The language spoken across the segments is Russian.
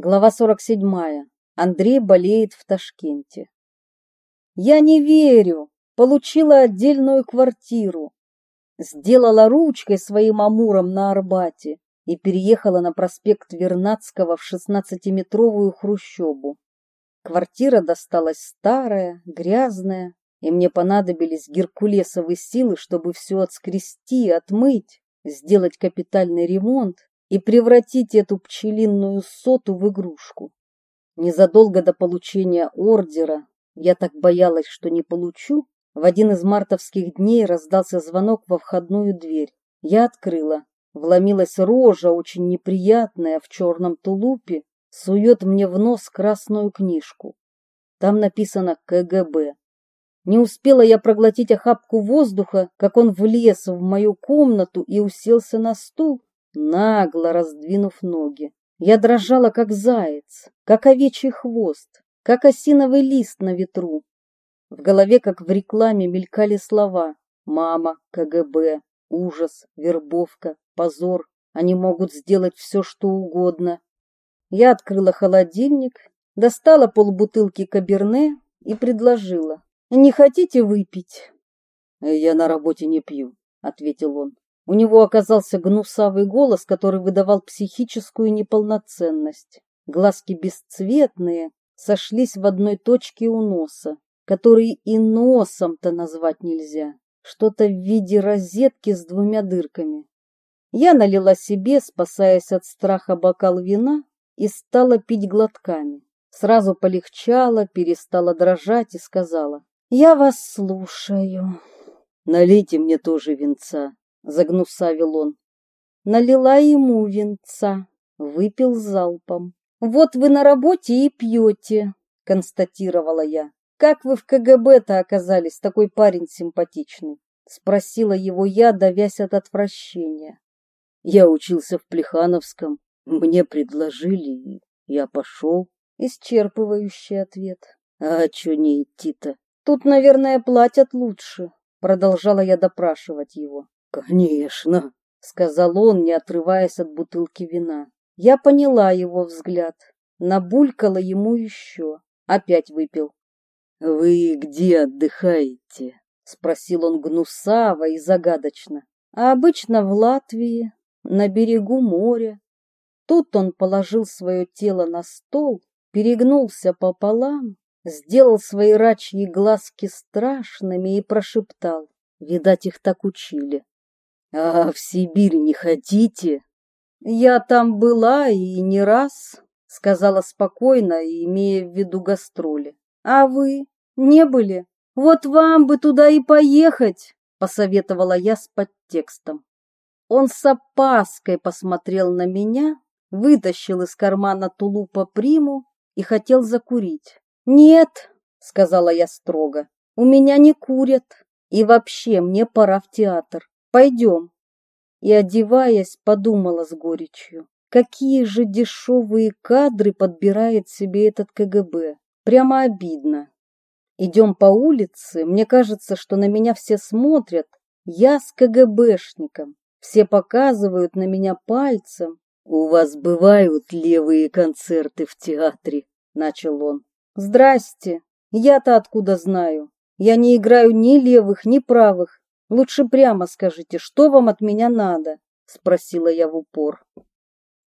Глава 47. Андрей болеет в Ташкенте. Я не верю. Получила отдельную квартиру. Сделала ручкой своим амуром на Арбате и переехала на проспект Вернадского в 16-метровую хрущобу. Квартира досталась старая, грязная, и мне понадобились геркулесовые силы, чтобы все отскрести, отмыть, сделать капитальный ремонт и превратить эту пчелиную соту в игрушку. Незадолго до получения ордера, я так боялась, что не получу, в один из мартовских дней раздался звонок во входную дверь. Я открыла. Вломилась рожа, очень неприятная, в черном тулупе, сует мне в нос красную книжку. Там написано КГБ. Не успела я проглотить охапку воздуха, как он влез в мою комнату и уселся на стул, нагло раздвинув ноги. Я дрожала, как заяц, как овечий хвост, как осиновый лист на ветру. В голове, как в рекламе, мелькали слова «мама», «КГБ», «ужас», «вербовка», «позор». Они могут сделать все, что угодно. Я открыла холодильник, достала полбутылки каберне и предложила. «Не хотите выпить?» «Я на работе не пью», — ответил он. У него оказался гнусавый голос, который выдавал психическую неполноценность. Глазки бесцветные, сошлись в одной точке у носа, который и носом-то назвать нельзя. Что-то в виде розетки с двумя дырками. Я налила себе, спасаясь от страха бокал вина, и стала пить глотками. Сразу полегчало, перестала дрожать и сказала, «Я вас слушаю». «Налейте мне тоже венца», загнусавил он. Налила ему венца, выпил залпом. Вот вы на работе и пьете, констатировала я. Как вы в КГБ-то оказались, такой парень симпатичный? Спросила его я, давясь от отвращения. Я учился в Плехановском. Мне предложили, и я пошел. Исчерпывающий ответ. А чё не идти-то? Тут, наверное, платят лучше. Продолжала я допрашивать его. «Конечно», — сказал он, не отрываясь от бутылки вина. Я поняла его взгляд, набулькала ему еще, опять выпил. «Вы где отдыхаете?» — спросил он гнусаво и загадочно. «А обычно в Латвии, на берегу моря». Тут он положил свое тело на стол, перегнулся пополам, сделал свои рачьи глазки страшными и прошептал. Видать, их так учили. А в Сибирь не хотите? Я там была и не раз, сказала спокойно, имея в виду гастроли. А вы не были? Вот вам бы туда и поехать, посоветовала я с подтекстом. Он с опаской посмотрел на меня, вытащил из кармана тулупа приму и хотел закурить. «Нет», — сказала я строго, — «у меня не курят, и вообще мне пора в театр. Пойдем. И, одеваясь, подумала с горечью. Какие же дешевые кадры подбирает себе этот КГБ. Прямо обидно. Идем по улице, мне кажется, что на меня все смотрят. Я с КГБшником. Все показывают на меня пальцем. «У вас бывают левые концерты в театре?» — начал он. «Здрасте. Я-то откуда знаю? Я не играю ни левых, ни правых. Лучше прямо скажите, что вам от меня надо? Спросила я в упор.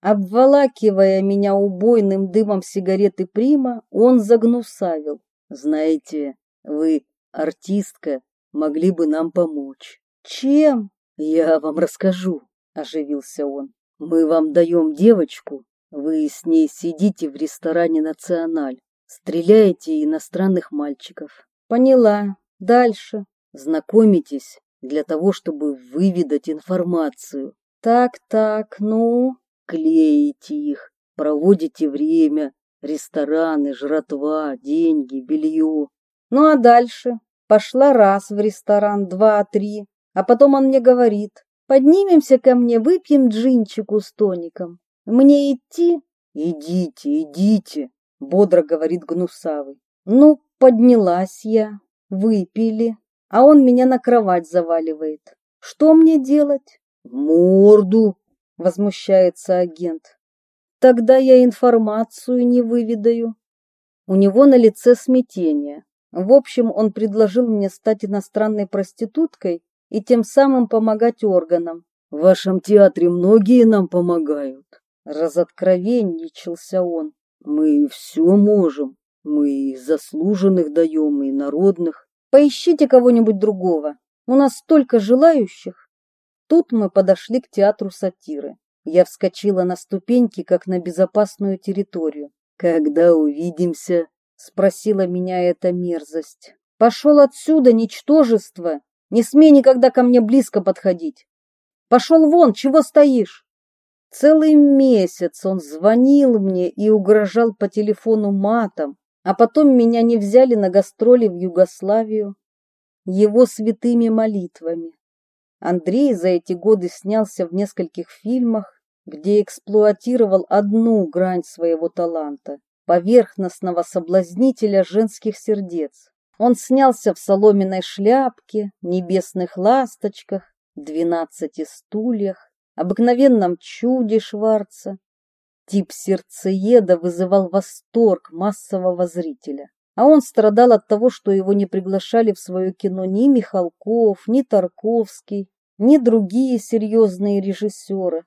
Обволакивая меня убойным дымом сигареты Прима, он загнусавил. Знаете, вы, артистка, могли бы нам помочь. Чем? Я вам расскажу, оживился он. Мы вам даем девочку, вы с ней сидите в ресторане «Националь», стреляете иностранных мальчиков. Поняла. Дальше. Знакомитесь для того, чтобы выведать информацию. Так-так, ну, клеите их, проводите время, рестораны, жратва, деньги, белье. Ну а дальше? Пошла раз в ресторан, два, три, а потом он мне говорит, поднимемся ко мне, выпьем джинчику с тоником. Мне идти? Идите, идите, бодро говорит Гнусавый. Ну, поднялась я, выпили, а он меня на кровать заваливает. Что мне делать? Морду, возмущается агент. Тогда я информацию не выведаю. У него на лице смятение. В общем, он предложил мне стать иностранной проституткой и тем самым помогать органам. В вашем театре многие нам помогают. Разоткровенничался он. Мы все можем. Мы и заслуженных даем, и народных. Поищите кого-нибудь другого. У нас столько желающих. Тут мы подошли к театру сатиры. Я вскочила на ступеньки, как на безопасную территорию. «Когда увидимся?» — спросила меня эта мерзость. «Пошел отсюда, ничтожество! Не смей никогда ко мне близко подходить! Пошел вон, чего стоишь?» Целый месяц он звонил мне и угрожал по телефону матом, а потом меня не взяли на гастроли в Югославию его святыми молитвами. Андрей за эти годы снялся в нескольких фильмах, где эксплуатировал одну грань своего таланта – поверхностного соблазнителя женских сердец. Он снялся в соломенной шляпке, небесных ласточках, двенадцати стульях, обыкновенном чуде Шварца. Тип сердцееда вызывал восторг массового зрителя. А он страдал от того, что его не приглашали в свое кино ни Михалков, ни Тарковский, ни другие серьезные режиссеры.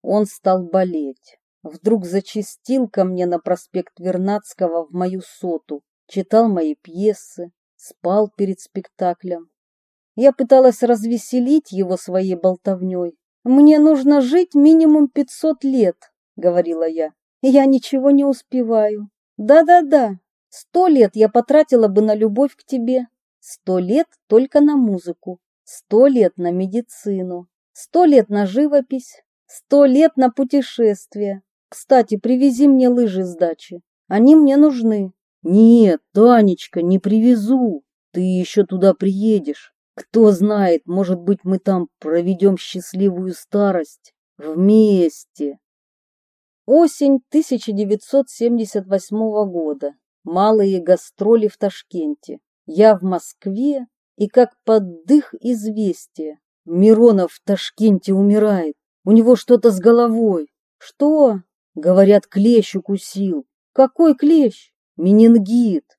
Он стал болеть. Вдруг зачастил ко мне на проспект Вернадского в мою соту, читал мои пьесы, спал перед спектаклем. Я пыталась развеселить его своей болтовней. «Мне нужно жить минимум пятьсот лет», — говорила я. «Я ничего не успеваю. Да-да-да, Сто лет я потратила бы на любовь к тебе, сто лет только на музыку, сто лет на медицину, сто лет на живопись, сто лет на путешествия. Кстати, привези мне лыжи с дачи, они мне нужны. Нет, Танечка, не привезу, ты еще туда приедешь. Кто знает, может быть, мы там проведем счастливую старость вместе. Осень 1978 года. Малые гастроли в Ташкенте. Я в Москве, и как под дых известия. Миронов в Ташкенте умирает. У него что-то с головой. Что? Говорят, клещ укусил. Какой клещ? Менингит.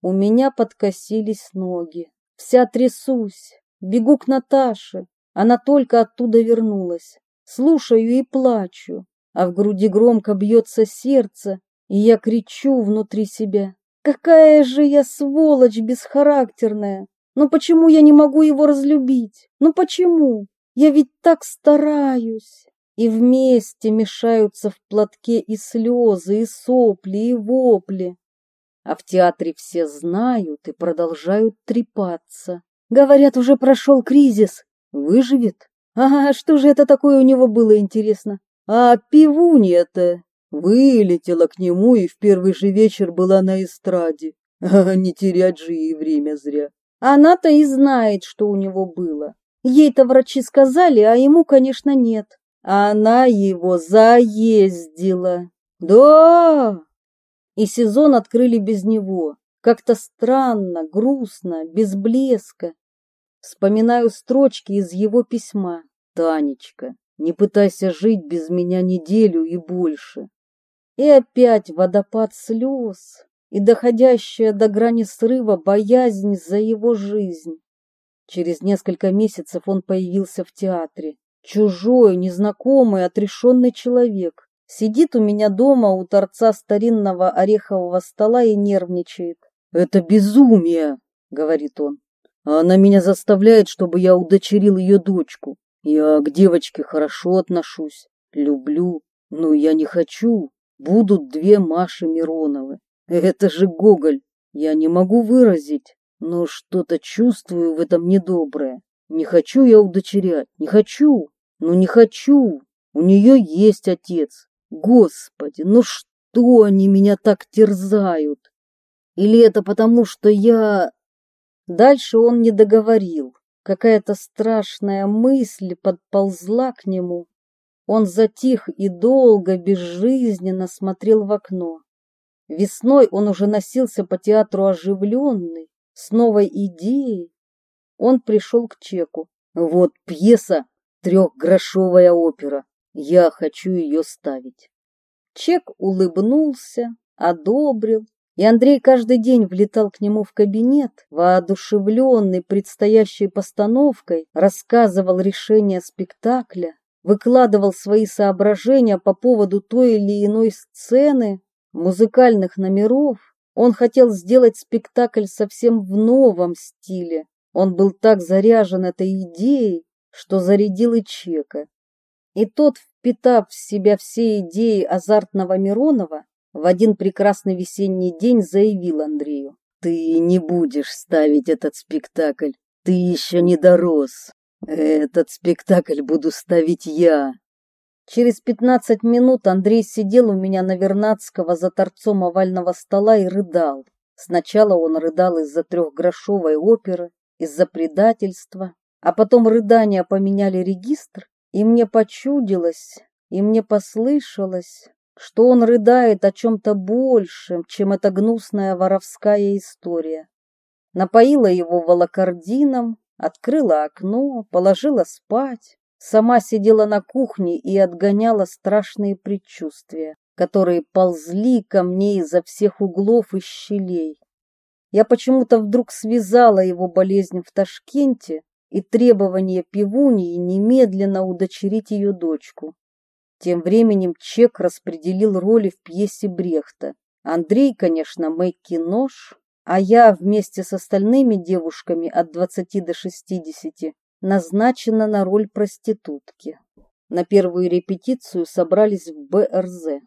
У меня подкосились ноги. Вся трясусь. Бегу к Наташе. Она только оттуда вернулась. Слушаю и плачу. А в груди громко бьется сердце, и я кричу внутри себя. Какая же я сволочь бесхарактерная! Ну почему я не могу его разлюбить? Ну почему? Я ведь так стараюсь. И вместе мешаются в платке и слезы, и сопли, и вопли. А в театре все знают и продолжают трепаться. Говорят, уже прошел кризис. Выживет? А что же это такое у него было, интересно? А пивунья-то Вылетела к нему и в первый же вечер была на эстраде. Не терять же ей время зря. Она-то и знает, что у него было. Ей-то врачи сказали, а ему, конечно, нет. Она его заездила. Да! И сезон открыли без него. Как-то странно, грустно, без блеска. Вспоминаю строчки из его письма. «Танечка, не пытайся жить без меня неделю и больше. И опять водопад слез и доходящая до грани срыва боязнь за его жизнь. Через несколько месяцев он появился в театре. Чужой, незнакомый, отрешенный человек. Сидит у меня дома у торца старинного орехового стола и нервничает. «Это безумие!» — говорит он. «Она меня заставляет, чтобы я удочерил ее дочку. Я к девочке хорошо отношусь, люблю, но я не хочу будут две Маши Мироновы. Это же Гоголь. Я не могу выразить, но что-то чувствую в этом недоброе. Не хочу я удочерять, не хочу, ну не хочу. У нее есть отец. Господи, ну что они меня так терзают? Или это потому, что я... Дальше он не договорил. Какая-то страшная мысль подползла к нему, он затих и долго, безжизненно смотрел в окно. Весной он уже носился по театру оживленный, с новой идеей. Он пришел к чеку. Вот пьеса, трехгрошовая опера. Я хочу ее ставить. Чек улыбнулся, одобрил, и Андрей каждый день влетал к нему в кабинет, воодушевленный предстоящей постановкой, рассказывал решение спектакля, выкладывал свои соображения по поводу той или иной сцены, музыкальных номеров. Он хотел сделать спектакль совсем в новом стиле. Он был так заряжен этой идеей, что зарядил и Чека. И тот, впитав в себя все идеи азартного Миронова, в один прекрасный весенний день заявил Андрею. «Ты не будешь ставить этот спектакль, ты еще не дорос. Этот спектакль буду ставить я». Через пятнадцать минут Андрей сидел у меня на Вернадского за торцом овального стола и рыдал. Сначала он рыдал из-за трехгрошовой оперы, из-за предательства, а потом рыдания поменяли регистр, и мне почудилось, и мне послышалось, что он рыдает о чем-то большем, чем эта гнусная воровская история. Напоила его волокордином, открыла окно, положила спать, сама сидела на кухне и отгоняла страшные предчувствия, которые ползли ко мне изо всех углов и щелей. Я почему-то вдруг связала его болезнь в Ташкенте и требование пивуньи немедленно удочерить ее дочку. Тем временем Чек распределил роли в пьесе Брехта. Андрей, конечно, Мэкки Нож, а я вместе с остальными девушками от 20 до 60 назначена на роль проститутки. На первую репетицию собрались в БРЗ.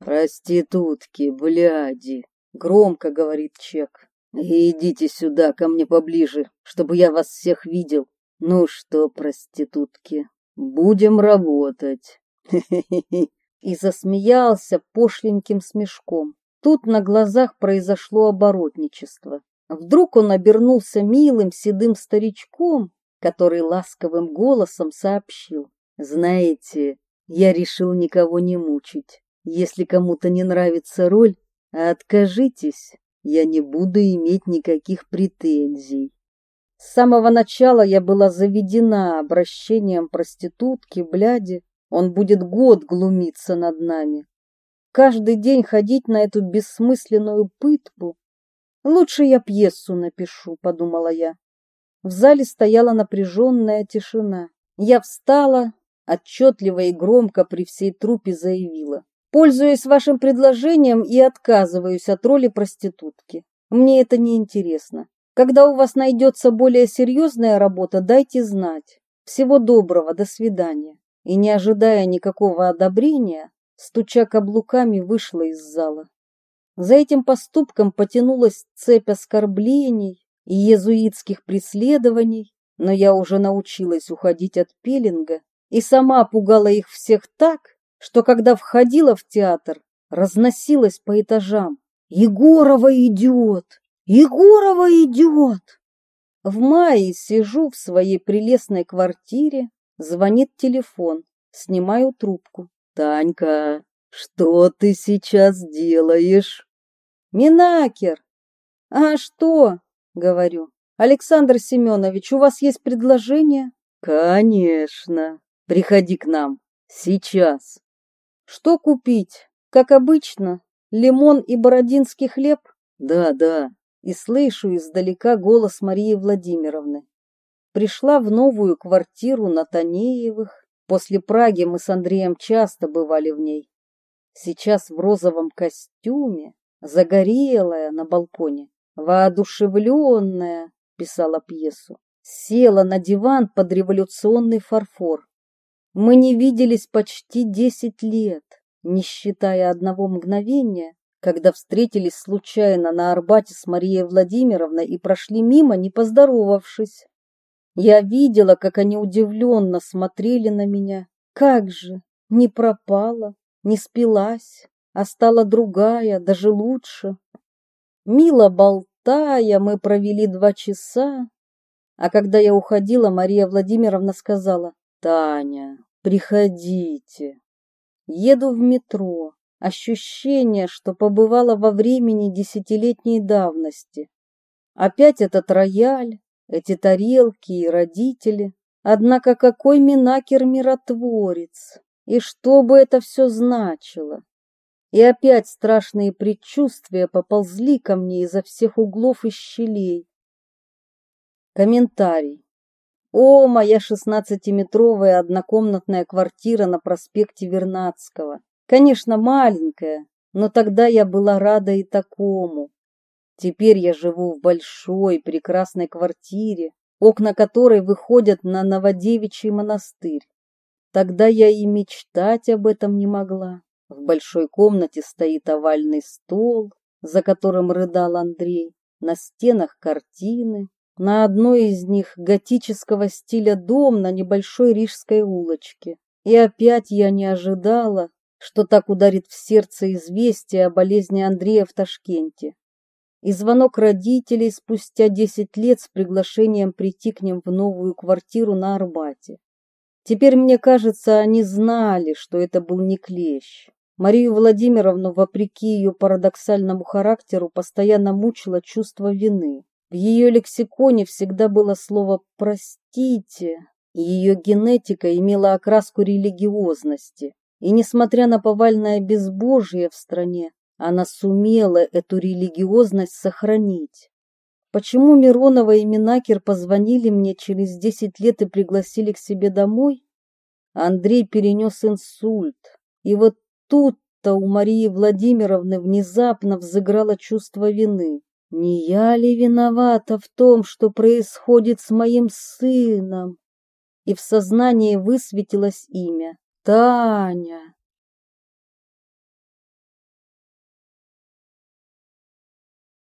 «Проститутки, бляди!» — громко говорит Чек. «Идите сюда, ко мне поближе, чтобы я вас всех видел. Ну что, проститутки, будем работать!» и засмеялся пошленьким смешком. Тут на глазах произошло оборотничество. Вдруг он обернулся милым седым старичком, который ласковым голосом сообщил. «Знаете, я решил никого не мучить. Если кому-то не нравится роль, откажитесь, я не буду иметь никаких претензий». С самого начала я была заведена обращением проститутки, бляди, он будет год глумиться над нами. Каждый день ходить на эту бессмысленную пытку. Лучше я пьесу напишу, подумала я. В зале стояла напряженная тишина. Я встала, отчетливо и громко при всей трупе заявила. Пользуюсь вашим предложением и отказываюсь от роли проститутки. Мне это не интересно. Когда у вас найдется более серьезная работа, дайте знать. Всего доброго, до свидания и, не ожидая никакого одобрения, стуча каблуками, вышла из зала. За этим поступком потянулась цепь оскорблений и езуитских преследований, но я уже научилась уходить от пеленга и сама пугала их всех так, что когда входила в театр, разносилась по этажам. «Егорова идет! Егорова идет!» В мае сижу в своей прелестной квартире, Звонит телефон. Снимаю трубку. «Танька, что ты сейчас делаешь?» «Минакер!» «А что?» — говорю. «Александр Семенович, у вас есть предложение?» «Конечно. Приходи к нам. Сейчас». «Что купить? Как обычно, лимон и бородинский хлеб?» «Да, да». И слышу издалека голос Марии Владимировны пришла в новую квартиру на Танеевых. После Праги мы с Андреем часто бывали в ней. Сейчас в розовом костюме, загорелая на балконе, воодушевленная, писала пьесу, села на диван под революционный фарфор. Мы не виделись почти десять лет, не считая одного мгновения, когда встретились случайно на Арбате с Марией Владимировной и прошли мимо, не поздоровавшись. Я видела, как они удивленно смотрели на меня. Как же, не пропала, не спилась, а стала другая, даже лучше. Мило болтая, мы провели два часа, а когда я уходила, Мария Владимировна сказала, «Таня, приходите». Еду в метро. Ощущение, что побывала во времени десятилетней давности. Опять этот рояль, эти тарелки и родители. Однако какой Минакер миротворец! И что бы это все значило? И опять страшные предчувствия поползли ко мне изо всех углов и щелей. Комментарий. О, моя шестнадцатиметровая однокомнатная квартира на проспекте Вернадского. Конечно, маленькая, но тогда я была рада и такому. Теперь я живу в большой, прекрасной квартире, окна которой выходят на Новодевичий монастырь. Тогда я и мечтать об этом не могла. В большой комнате стоит овальный стол, за которым рыдал Андрей. На стенах картины. На одной из них готического стиля дом на небольшой рижской улочке. И опять я не ожидала, что так ударит в сердце известие о болезни Андрея в Ташкенте. И звонок родителей спустя десять лет с приглашением прийти к ним в новую квартиру на Арбате. Теперь мне кажется, они знали, что это был не клещ. Марию Владимировну, вопреки ее парадоксальному характеру, постоянно мучило чувство вины. В ее лексиконе всегда было слово «простите», и ее генетика имела окраску религиозности. И несмотря на повальное безбожие в стране, она сумела эту религиозность сохранить. Почему Миронова и Минакер позвонили мне через десять лет и пригласили к себе домой? Андрей перенес инсульт, и вот Тут-то у Марии Владимировны внезапно взыграло чувство вины. Не я ли виновата в том, что происходит с моим сыном? И в сознании высветилось имя Таня.